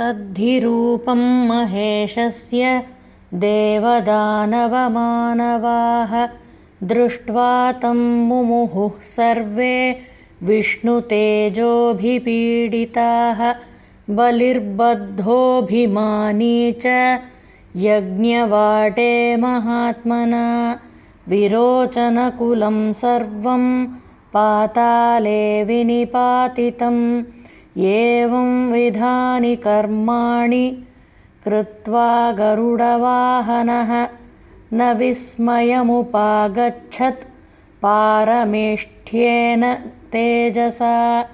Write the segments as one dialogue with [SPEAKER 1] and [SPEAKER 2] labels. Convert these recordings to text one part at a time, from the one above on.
[SPEAKER 1] तद्धिरूपं महेशस्य देवदानवमानवाः दृष्ट्वा तं मुमुहुः सर्वे विष्णुतेजोभिपीडिताः बलिर्बद्धोऽभिमानी च यज्ञवाटे महात्मना विरोचनकुलं सर्वं पाताले विनिपातितम् एवं विधानि कर्माणि कृत्वा गरुडवाहनः न विस्मयमुपागच्छत् पारमेष्ठ्येन तेजसा।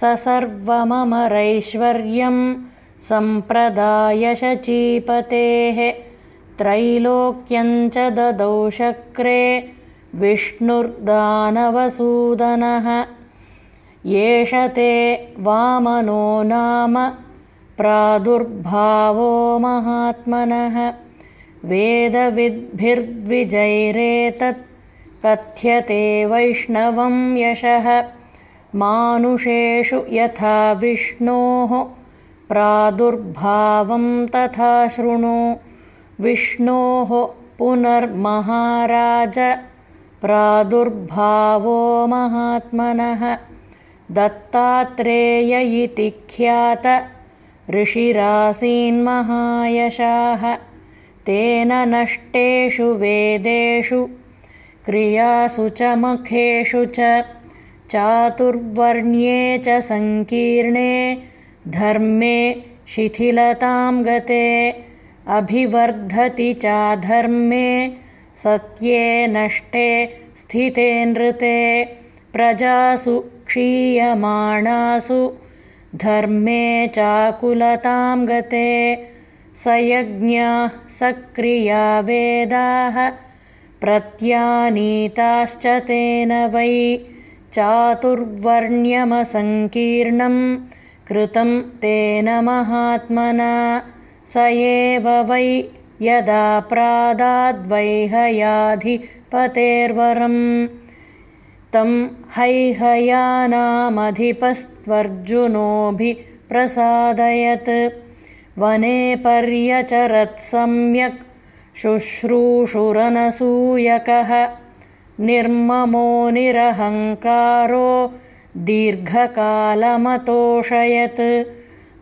[SPEAKER 1] स सर्वममरैश्वर्यं सम्प्रदायशचीपतेः त्रैलोक्यञ्च ददौ शक्रे विष्णुर्दानवसूदनः एष ते वामनो नाम प्रादुर्भावो महात्मनः। वेदविद्भिर्द्विजैरेतत् कथ्यते वैष्णवं यशः। मानुषेषु यथा विष्णोः प्रादुर्भावं तथा शृणु। विष्णोः पुनर्महाराज प्रादुर्भावो महात्मनः दत्तात्रेय इति ख्यात ऋषिरासीन्महायशाः। तेन नष्टेषु वेदेषु क्रियासु च मखेषु च चातुर्वर्ण्ये च सङ्कीर्णे धर्मे शिथिलतां गते अभिवर्धति चाधर्मे सत्ये नष्टे स्थिते नृते प्रजासु क्षीयमाणासु धर्मे चाकुलतां गते स यज्ञाः सक्रिया वेदाः प्रत्यानीताश्च तेन वै चातुर्वर्ण्यमसङ्कीर्णं कृतं तेन महात्मना स एव वै यदा प्रादाद्वैहयाधिपतेर्वरम् तं हैहयानामधिपस्त्वर्जुनोऽभिप्रसादयत्। वने पर्यचरत् सम्यक्। शुश्रूषुरनसूयकः। निर्ममो निरहङ्कारो दीर्घकालमतोषयत्।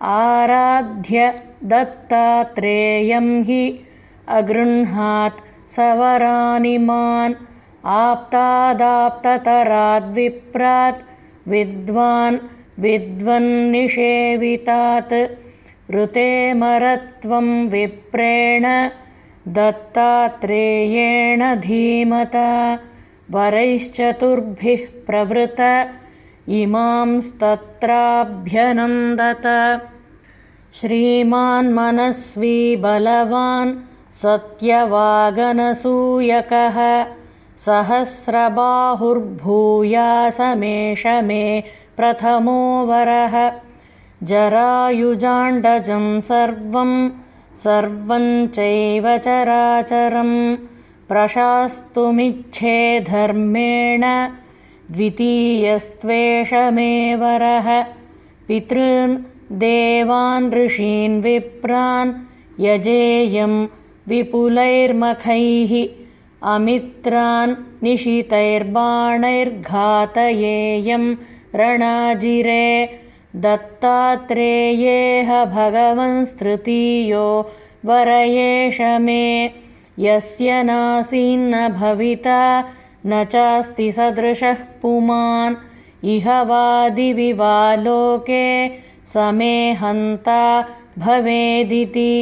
[SPEAKER 1] आराध्य दत्तात्रेयं हि अगृह्णात् सवरानिमान् आप्तादाप्ततराद्विप्रात् विद्वान् विद्वन्निषेवितात् ऋतेमरत्वं विप्रेण दत्तात्रेयेण धीमता वरैश्चतुर्भिः प्रवृत इमांस्तत्राभ्यनन्दत। श्रीमान्मनस्वी बलवान् सत्यवागनसूयकः सहस्रबाहुर्भूयासमेष मे प्रथमो वरः। जरायुजाण्डजं सर्वं सर्वं चैव चराचरं। प्रशास्तुमिच्छे धर्मेण द्वितीयस्त्वेष मे वरः। पितॄन् देवान् ऋषीन् विप्रान् यजेयं विपुलैर्मखैः अमित्रान् निशितैर्बाणैर्घातयेयं रणाजिरे दत्तात्रेयेह भगवंस्तृतीयो वर एष मे। यस्य नासीन्न भविता न चास्ति सदृशः पुमान्। इह वादिविवालोके समे हन्ता भवेदिति